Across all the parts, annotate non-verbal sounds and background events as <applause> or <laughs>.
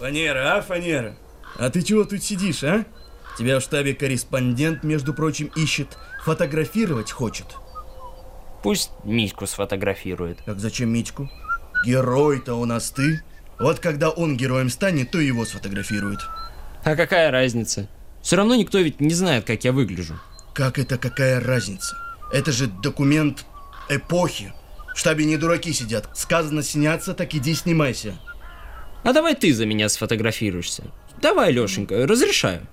Фанера, а, Фанера? А ты чего тут сидишь, а? Тебя в штабе корреспондент, между прочим, ищет. Фотографировать хочет. Пусть Митьку сфотографирует. Как зачем Митьку? Герой-то у нас ты. Вот когда он героем станет, то его сфотографируют. А какая разница? Все равно никто ведь не знает, как я выгляжу. Как это какая разница? Это же документ эпохи. В штабе не дураки сидят. Сказано сняться, так иди снимайся. А давай ты за меня сфотографируешься. Давай, Лешенька, разрешаю.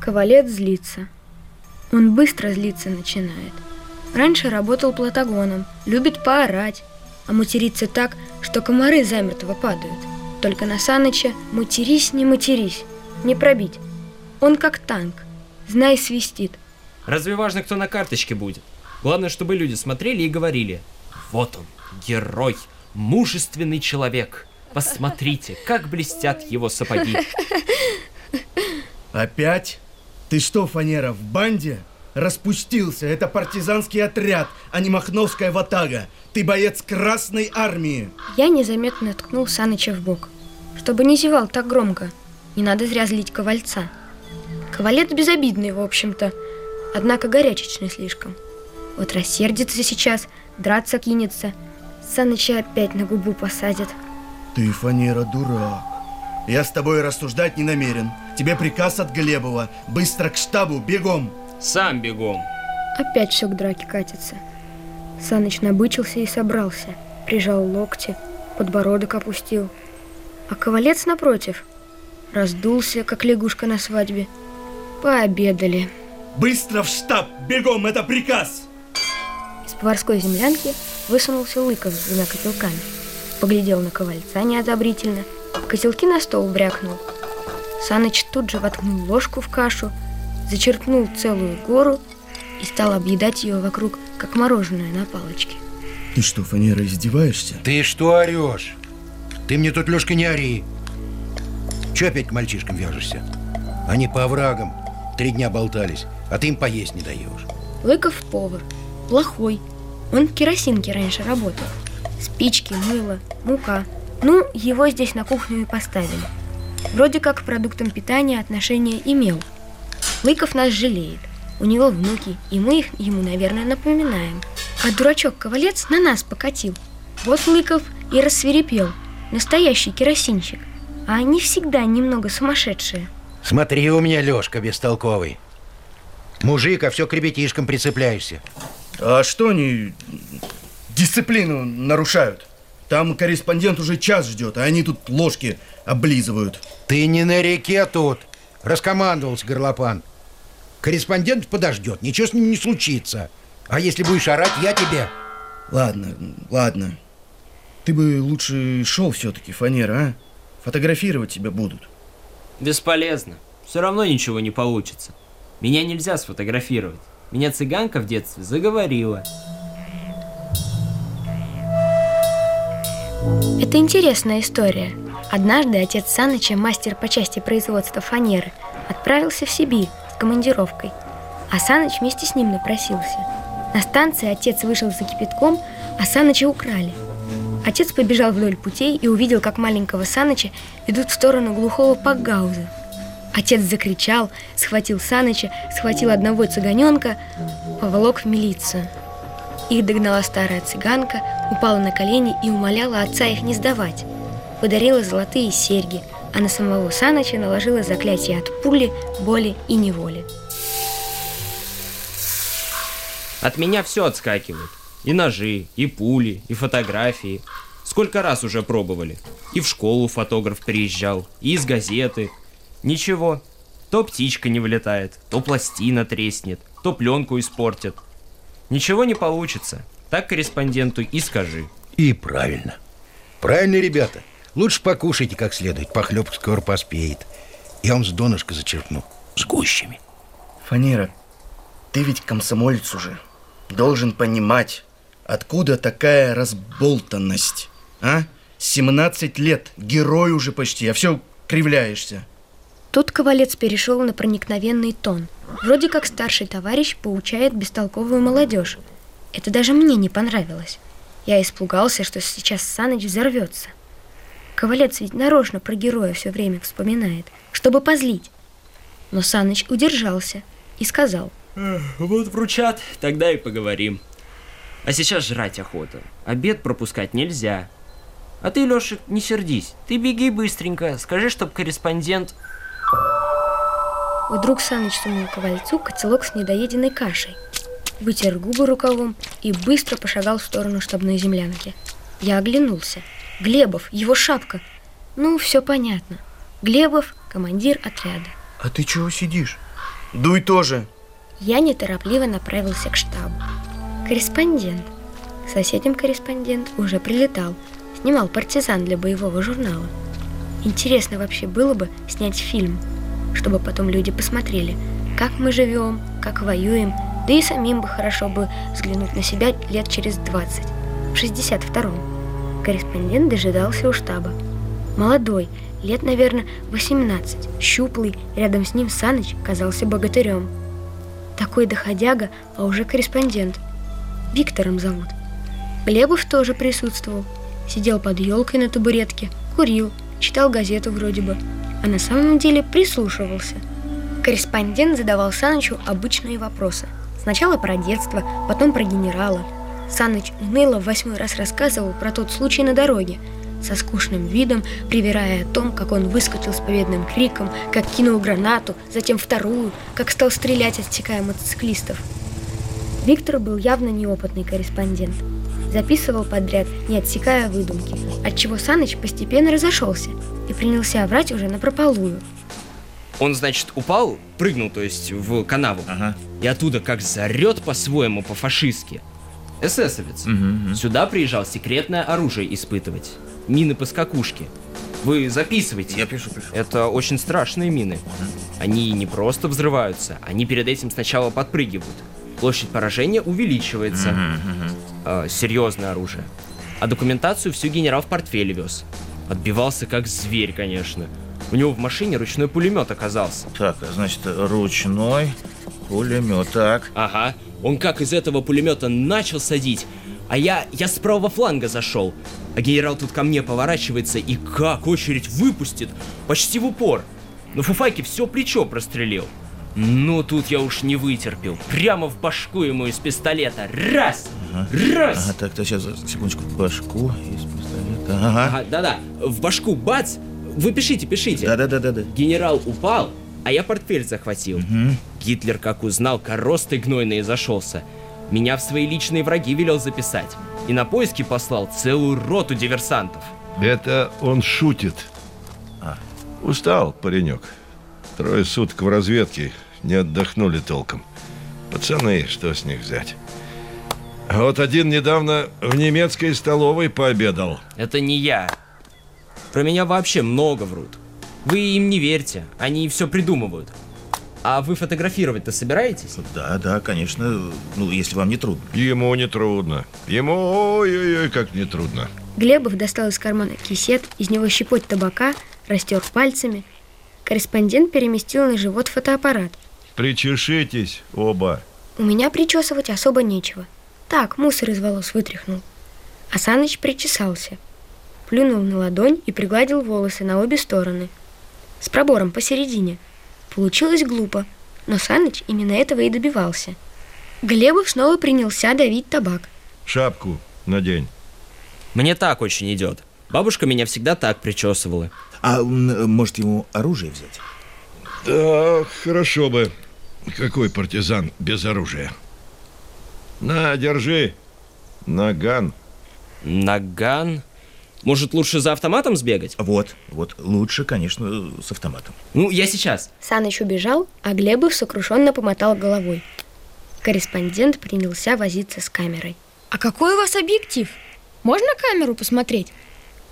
Ковалет злится. Он быстро злиться начинает. Раньше работал платагоном, любит поорать, а материться так, что комары замертво падают. Только на Саныча матерись, не матерись, не пробить. Он как танк, знай свистит. Разве важно, кто на карточке будет? Главное, чтобы люди смотрели и говорили Вот он, герой, мужественный человек. Посмотрите, как блестят его сапоги. Опять? Ты что, Фанера, в банде? Распустился. Это партизанский отряд, а не махновская ватага. Ты боец Красной Армии. Я незаметно ткнул Саныча в бок. Чтобы не зевал так громко. Не надо зря злить ковальца. Ковалец безобидный, в общем-то. Однако горячечный слишком. Вот рассердится сейчас, драться кинется. Саныча опять на губу посадят. Ты, Фанера, дурак. Я с тобой рассуждать не намерен. Тебе приказ от Глебова. Быстро к штабу, бегом. Сам бегом. Опять все к драке катится. Саныч набычился и собрался. Прижал локти, подбородок опустил. А ковалец напротив раздулся, как лягушка на свадьбе. Пообедали. Быстро в штаб, бегом, это приказ! Из поварской землянки высунулся Лыков с двумя котелками. Поглядел на ковальца неодобрительно. Котелки на стол брякнул. Саныч тут же воткнул ложку в кашу, зачерпнул целую гору и стал объедать ее вокруг, как мороженое на палочке. Ты что, Фанера, издеваешься? Ты что орешь? Ты мне тут, Лешка, не ори. Че опять к мальчишкам вяжешься? Они по оврагам три дня болтались, а ты им поесть не даешь. Лыков повар. Плохой. Он в керосинке раньше работал. Спички, мыло, мука. Ну, его здесь на кухню и поставили. Вроде как к продуктам питания отношение имел. Лыков нас жалеет. У него внуки, и мы их ему, наверное, напоминаем. А дурачок-ковалец на нас покатил. Вот Лыков и рассверепел. Настоящий керосинщик. А они всегда немного сумасшедшие. Смотри у меня, Лешка, бестолковый. Мужик, а все к ребятишкам прицепляешься. А что они дисциплину нарушают? Там корреспондент уже час ждет, а они тут ложки облизывают. Ты не на реке тут. Раскомандовался горлопан. Корреспондент подождет, ничего с ним не случится. А если будешь орать, я тебе... Ладно, ладно. Ты бы лучше шел все-таки, Фанера, а? Фотографировать тебя будут. Бесполезно. Все равно ничего не получится. Меня нельзя сфотографировать. Меня цыганка в детстве заговорила. Это интересная история. Однажды отец Саныча, мастер по части производства фанеры, отправился в Сибирь с командировкой, а Саныч вместе с ним напросился. На станции отец вышел за кипятком, а Саныча украли. Отец побежал вдоль путей и увидел, как маленького Саныча ведут в сторону глухого Пакгауза. Отец закричал, схватил Саныча, схватил одного цыганенка, поволок в милицию. Их догнала старая цыганка, упала на колени и умоляла отца их не сдавать. Подарила золотые серьги, а на самого Саныча наложила заклятие от пули, боли и неволи. От меня все отскакивает. И ножи, и пули, и фотографии. Сколько раз уже пробовали. И в школу фотограф приезжал, и из газеты. Ничего. То птичка не вылетает, то пластина треснет, то пленку испортит. Ничего не получится. Так корреспонденту и скажи. И правильно. Правильно, ребята. Лучше покушайте как следует, похлебка скоро поспеет. Я вам с донышка зачерпну, с гущами. Фанера, ты ведь комсомолец уже. Должен понимать, откуда такая разболтанность, а? 17 лет, герой уже почти, а все кривляешься. Тут Ковалец перешел на проникновенный тон. Вроде как старший товарищ поучает бестолковую молодежь. Это даже мне не понравилось. Я испугался, что сейчас Саныч взорвется. Ковалец ведь нарочно про героя все время вспоминает, чтобы позлить. Но Саныч удержался и сказал. Вот вручат, тогда и поговорим. А сейчас жрать охота. Обед пропускать нельзя. А ты, Лешик, не сердись. Ты беги быстренько, скажи, чтоб корреспондент... Вдруг Саныч сунул ковальцу котелок с недоеденной кашей, вытер губы рукавом и быстро пошагал в сторону штабной землянки. Я оглянулся. Глебов, его шапка. Ну, все понятно. Глебов – командир отряда. А ты чего сидишь? Дуй тоже. Я неторопливо направился к штабу. Корреспондент. Соседям корреспондент уже прилетал. Снимал партизан для боевого журнала. Интересно вообще было бы снять фильм, чтобы потом люди посмотрели, как мы живем, как воюем, да и самим бы хорошо бы взглянуть на себя лет через 20, в 62-м. Корреспондент дожидался у штаба. Молодой, лет, наверное, 18, щуплый, рядом с ним Саныч казался богатырем. Такой доходяга, а уже корреспондент. Виктором зовут. Глебов тоже присутствовал. Сидел под елкой на табуретке, курил, читал газету вроде бы, а на самом деле прислушивался. Корреспондент задавал Санычу обычные вопросы. Сначала про детство, потом про генерала. Саныч уныло в восьмой раз рассказывал про тот случай на дороге, со скучным видом, привирая о том, как он выскочил с победным криком, как кинул гранату, затем вторую, как стал стрелять, отсекая мотоциклистов. Виктор был явно неопытный корреспондент. Записывал подряд, не отсекая выдумки, отчего Саныч постепенно разошелся и принялся врать уже на прополую. Он, значит, упал, прыгнул, то есть, в канаву. Ага. И оттуда как зарет по-своему, по-фашистски. Эсэсовец. Сюда приезжал секретное оружие испытывать. Мины по скакушке. Вы записывайте. Я пишу, пишу. Это очень страшные мины. Они не просто взрываются, они перед этим сначала подпрыгивают. Площадь поражения увеличивается. А, серьезное оружие. А документацию всю генерал в портфеле вез. Отбивался как зверь, конечно. У него в машине ручной пулемет оказался. Так, а значит, ручной пулемет. Так. Ага, он как из этого пулемета начал садить, а я, я с правого фланга зашел. А генерал тут ко мне поворачивается и как очередь выпустит, почти в упор. Но Фуфайки все плечо прострелил. Ну, тут я уж не вытерпел. Прямо в башку ему из пистолета. Раз! Раз! Ага, так, так, сейчас, секундочку, башку из пистолета. Ага. Ага, да-да, в башку бац! Вы пишите, пишите. Да-да-да-да-да. Генерал упал, а я портфель захватил. Гитлер, как узнал, коростой гнойный зашелся. Меня в свои личные враги велел записать. И на поиски послал целую роту диверсантов. Это он шутит. А. Устал паренек. Трое суток в разведке, не отдохнули толком. Пацаны, что с них взять? А вот один недавно в немецкой столовой пообедал. Это не я. Про меня вообще много врут. Вы им не верьте, они все придумывают. А вы фотографировать-то собираетесь? Да, да, конечно, ну, если вам не трудно. Ему не трудно. Ему ой-ой-ой, как не трудно. Глебов достал из кармана кисет, из него щепоть табака, растер пальцами. Корреспондент переместил на живот фотоаппарат. Причешитесь оба. У меня причесывать особо нечего. Так, мусор из волос вытряхнул. А Саныч причесался. Плюнул на ладонь и пригладил волосы на обе стороны. С пробором посередине. Получилось глупо, но Саныч именно этого и добивался. Глебов снова принялся давить табак. Шапку надень. Мне так очень идет. Бабушка меня всегда так причесывала. А может ему оружие взять? Да, хорошо бы. Какой партизан без оружия? На, держи. Наган. Наган? Может, лучше за автоматом сбегать? Вот, вот, лучше, конечно, с автоматом. Ну, я сейчас. Саныч убежал, а Глебов сокрушенно помотал головой. Корреспондент принялся возиться с камерой. А какой у вас объектив? Можно камеру посмотреть?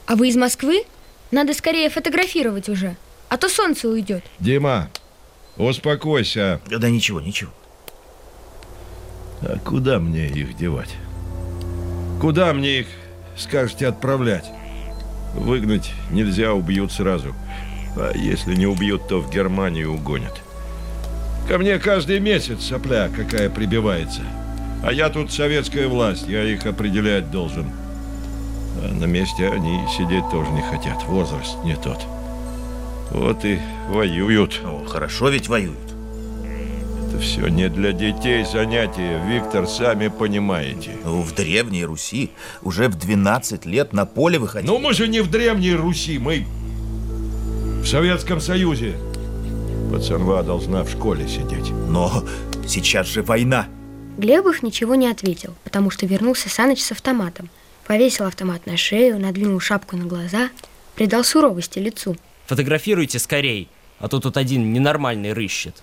А вы из Москвы? Надо скорее фотографировать уже, а то солнце уйдет. Дима, успокойся. Да ничего, ничего. А куда мне их девать? Куда мне их, скажете, отправлять? Выгнать нельзя, убьют сразу. А если не убьют, то в Германию угонят. Ко мне каждый месяц сопля какая прибивается. А я тут советская власть, я их определять должен. А на месте они сидеть тоже не хотят. Возраст не тот. Вот и воюют. Ну, хорошо ведь воюют. Это все не для детей занятия, Виктор, сами понимаете. Ну, в Древней Руси уже в 12 лет на поле выходили. Но мы же не в Древней Руси, мы в Советском Союзе. Пацанва должна в школе сидеть. Но сейчас же война. Глебов ничего не ответил, потому что вернулся Саныч с автоматом. Повесил автомат на шею, надвинул шапку на глаза, придал суровости лицу. Фотографируйте скорей, а то тут один ненормальный рыщет.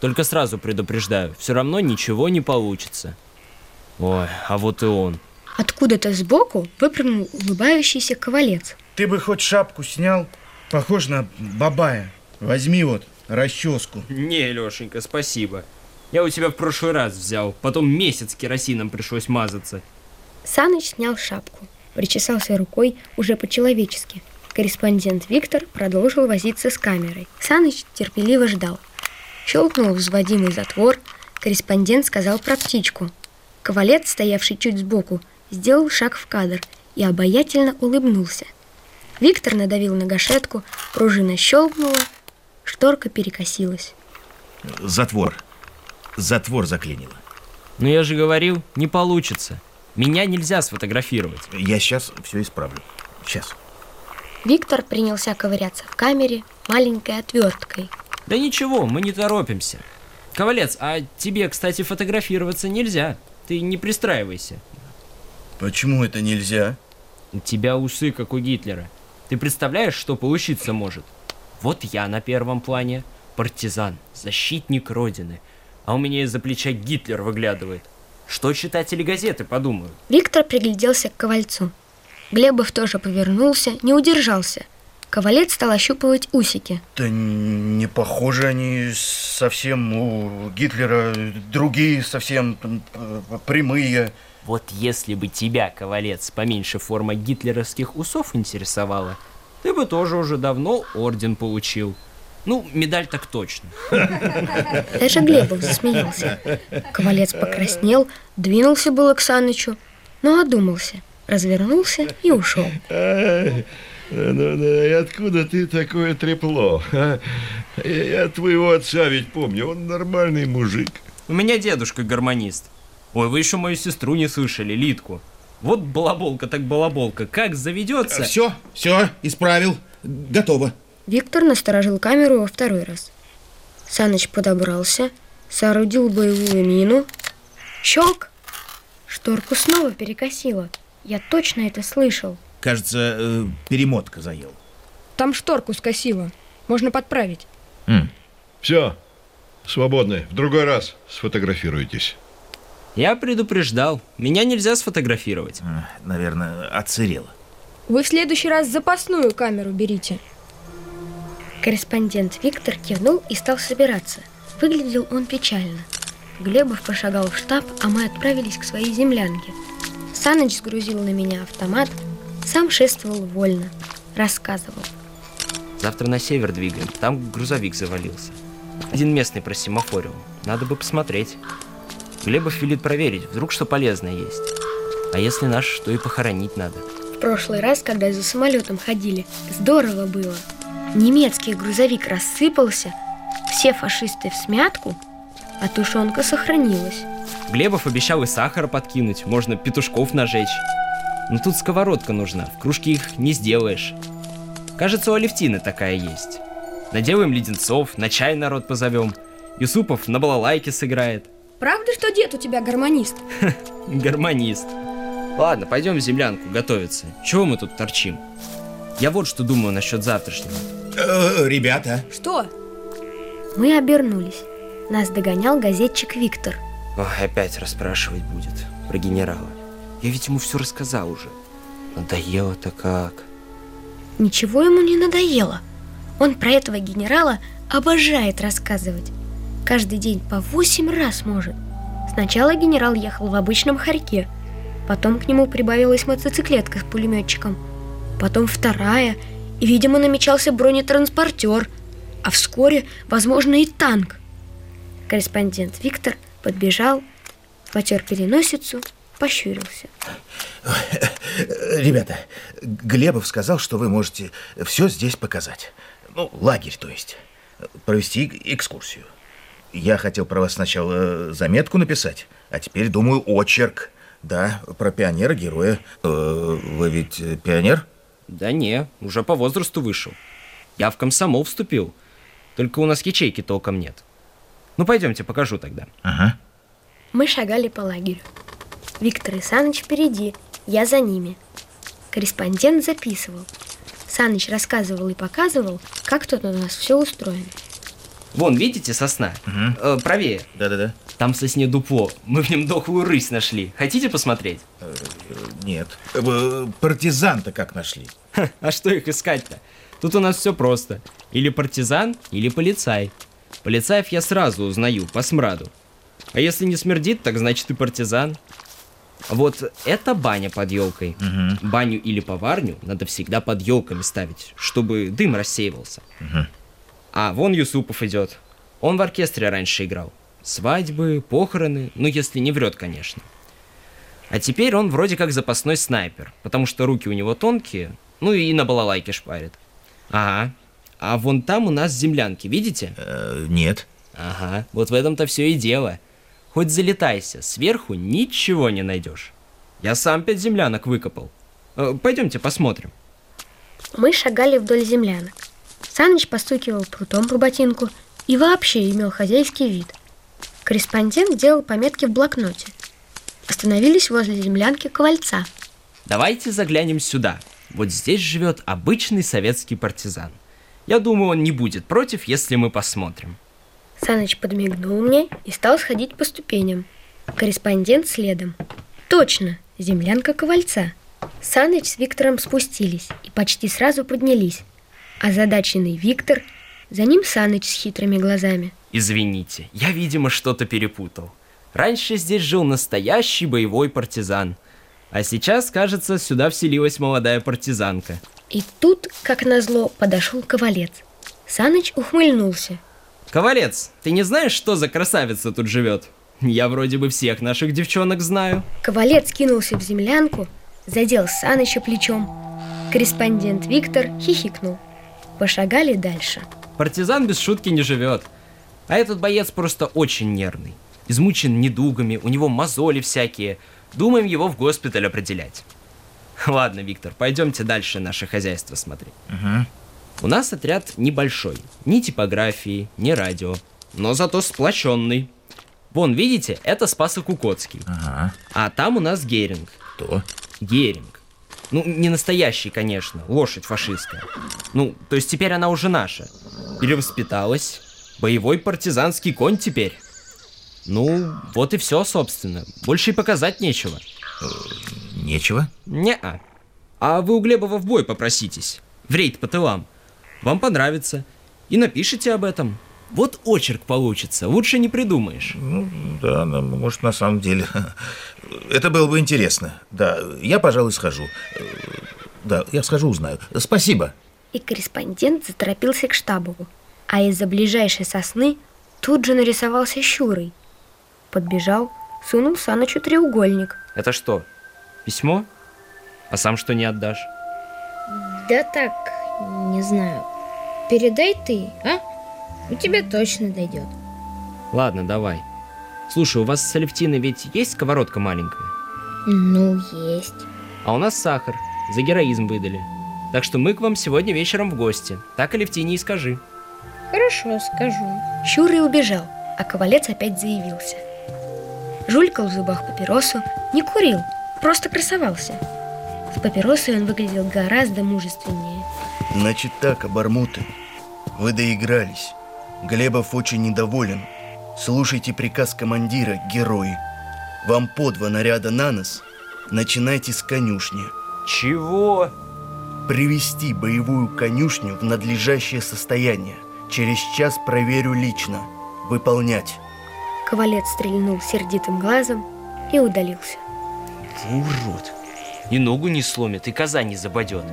Только сразу предупреждаю, все равно ничего не получится. Ой, а вот и он. Откуда-то сбоку выпрыгнул улыбающийся ковалец. Ты бы хоть шапку снял. Похож на бабая. Возьми вот расческу. Не, Лешенька, спасибо. Я у тебя в прошлый раз взял, потом месяц керосином пришлось мазаться. Саныч снял шапку, причесался рукой уже по-человечески. Корреспондент Виктор продолжил возиться с камерой. Саныч терпеливо ждал. Щелкнул взводимый затвор, корреспондент сказал про птичку. Ковалец, стоявший чуть сбоку, сделал шаг в кадр и обаятельно улыбнулся. Виктор надавил на гашетку, пружина щелкнула, шторка перекосилась. Затвор. Затвор заклинило. Но я же говорил, не получится. Меня нельзя сфотографировать. Я сейчас все исправлю. Сейчас. Виктор принялся ковыряться в камере маленькой отверткой. Да ничего, мы не торопимся. Ковалец, а тебе, кстати, фотографироваться нельзя. Ты не пристраивайся. Почему это нельзя? У тебя усы, как у Гитлера. Ты представляешь, что получиться может? Вот я на первом плане, партизан, защитник Родины, а у меня из-за плеча Гитлер выглядывает. Что читатели газеты подумают? Виктор пригляделся к ковальцу. Глебов тоже повернулся, не удержался. Ковалец стал ощупывать усики. Да не похожи они совсем у Гитлера. Другие совсем прямые. Вот если бы тебя, Ковалец, поменьше форма гитлеровских усов интересовала, ты бы тоже уже давно орден получил. Ну, медаль так точно. <laughs> Даже Глебов засмеялся. Ковалец покраснел, двинулся было к Санычу, но одумался, развернулся и ушел. Ну, ну, и откуда ты такое трепло? а? Я твоего отца ведь помню, он нормальный мужик. У меня дедушка гармонист. Ой, вы еще мою сестру не слышали, Литку. Вот балаболка так балаболка, как заведется... Все, все, исправил. Готово. Виктор насторожил камеру во второй раз. Саныч подобрался, соорудил боевую мину. Щелк! Шторку снова перекосило. Я точно это слышал. Кажется, э, перемотка заел. Там шторку скосило. Можно подправить. Все, свободны. В другой раз сфотографируйтесь. Я предупреждал, меня нельзя сфотографировать. Э, Наверное, отсырело. Вы в следующий раз запасную камеру берите. Корреспондент Виктор кивнул и стал собираться. Выглядел он печально. Глебов пошагал в штаб, а мы отправились к своей землянке. Саныч сгрузил на меня автомат, сам шествовал вольно, рассказывал. Завтра на север двигаем, там грузовик завалился. Один местный просимофорил, надо бы посмотреть. Глебов велит проверить, вдруг что полезное есть. А если наш, то и похоронить надо. В прошлый раз, когда за самолетом ходили, здорово было. Немецкий грузовик рассыпался, все фашисты в смятку, а тушенка сохранилась. Глебов обещал и сахара подкинуть, можно петушков нажечь. Но тут сковородка нужна, в кружке их не сделаешь. Кажется, у Алевтины такая есть. Наделаем леденцов, на чай народ позовем. Юсупов на балалайке сыграет. Правда, что дед у тебя гармонист? Гармонист. Ладно, пойдем в землянку готовиться. Чего мы тут торчим? Я вот что думаю насчет завтрашнего. Э, ребята, Что? Мы обернулись. Нас догонял газетчик Виктор. Ой, опять расспрашивать будет про генерала. Я ведь ему все рассказал уже. Надоело-то как. Ничего ему не надоело. Он про этого генерала обожает рассказывать. Каждый день по восемь раз может. Сначала генерал ехал в обычном хорьке, потом к нему прибавилась мотоциклетка с пулеметчиком, потом вторая, и, видимо, намечался бронетранспортер, а вскоре, возможно, и танк. Корреспондент Виктор подбежал, потер переносицу пощурился. Ребята, Глебов сказал, что вы можете все здесь показать. Ну, лагерь, то есть. Провести экскурсию. Я хотел про вас сначала заметку написать, а теперь думаю очерк. Да, про пионера-героя. Э, Вы ведь э, пионер? Да не, уже по возрасту вышел. Я в комсомол вступил. Только у нас ячейки толком нет. Ну, пойдемте, покажу тогда. Ага. Мы шагали по лагерю. Виктор и Саныч впереди, я за ними. Корреспондент записывал. Саныч рассказывал и показывал, как тут у нас все устроено. Вон, видите, сосна? Э, правее. Да-да-да. Там в сосне дупло. Мы в нем дохлую рысь нашли. Хотите посмотреть? Нет. Э, Партизан-то как нашли? Ха, а что их искать-то? Тут у нас все просто. Или партизан, или полицай. Полицаев я сразу узнаю, по смраду. А если не смердит, так значит и партизан. Вот это баня под елкой. Баню или поварню надо всегда под елками ставить, чтобы дым рассеивался. А вон Юсупов идет. Он в оркестре раньше играл. Свадьбы, похороны, ну если не врет, конечно. А теперь он вроде как запасной снайпер, потому что руки у него тонкие, ну и на балалайке шпарит. Ага. А вон там у нас землянки, видите? Э, Нет. Ага, вот в этом-то все и дело. Хоть залетайся, сверху ничего не найдешь. Я сам пять землянок выкопал. Э, пойдемте посмотрим. Мы шагали вдоль землянок. Саныч постукивал прутом по ботинку и вообще имел хозяйский вид. Корреспондент делал пометки в блокноте. Остановились возле землянки Ковальца. Давайте заглянем сюда. Вот здесь живет обычный советский партизан. Я думаю, он не будет против, если мы посмотрим. Саныч подмигнул мне и стал сходить по ступеням. Корреспондент следом. Точно, землянка Ковальца. Саныч с Виктором спустились и почти сразу поднялись. Озадаченный Виктор, за ним Саныч с хитрыми глазами. Извините, я, видимо, что-то перепутал. Раньше здесь жил настоящий боевой партизан. А сейчас, кажется, сюда вселилась молодая партизанка. И тут, как назло, подошел Ковалец. Саныч ухмыльнулся. Ковалец, ты не знаешь, что за красавица тут живет? Я вроде бы всех наших девчонок знаю. Ковалец кинулся в землянку, задел Саныча плечом. Корреспондент Виктор хихикнул. Пошагали дальше. Партизан без шутки не живет. А этот боец просто очень нервный. Измучен недугами, у него мозоли всякие. Думаем его в госпиталь определять. <laughs> Ладно, Виктор, пойдемте дальше наше хозяйство смотреть. У нас отряд небольшой. Ни типографии, ни радио. Но зато сплоченный. Вон, видите, это Спасо-Кукоцкий. Ага. А там у нас Геринг. Кто? Геринг. Ну, не настоящий, конечно, лошадь фашистская. Ну, то есть теперь она уже наша. Перевоспиталась. Боевой партизанский конь теперь. Ну, вот и все, собственно. Больше и показать нечего. Нечего. Не-а. А вы у Глебова в бой попроситесь. В рейд по тылам. Вам понравится. И напишите об этом. Вот очерк получится, лучше не придумаешь. Ну, да, ну, может, на самом деле. <laughs> Это было бы интересно. Да, я, пожалуй, схожу. Да, я схожу, узнаю. Спасибо. И корреспондент заторопился к штабу. А из-за ближайшей сосны тут же нарисовался Щурый. Подбежал, сунул Санычу треугольник. Это что, письмо? А сам что не отдашь? Да так, не знаю. Передай ты, а? У тебя точно дойдет. Ладно, давай. Слушай, у вас с Алевтиной ведь есть сковородка маленькая? Ну, есть. А у нас сахар. За героизм выдали. Так что мы к вам сегодня вечером в гости. Так Алевтине и скажи. Хорошо, скажу. Щурый убежал, а Ковалец опять заявился. Жулькал в зубах папиросу, не курил, просто красовался. С папиросой он выглядел гораздо мужественнее. Значит так, обормуты. Вы доигрались. Глебов очень недоволен. Слушайте приказ командира, герои. Вам по два наряда на нос. Начинайте с конюшни. Чего? Привести боевую конюшню в надлежащее состояние. Через час проверю лично. Выполнять. Ковалец стрельнул сердитым глазом и удалился. Урод. И ногу не сломит, и коза не забодет.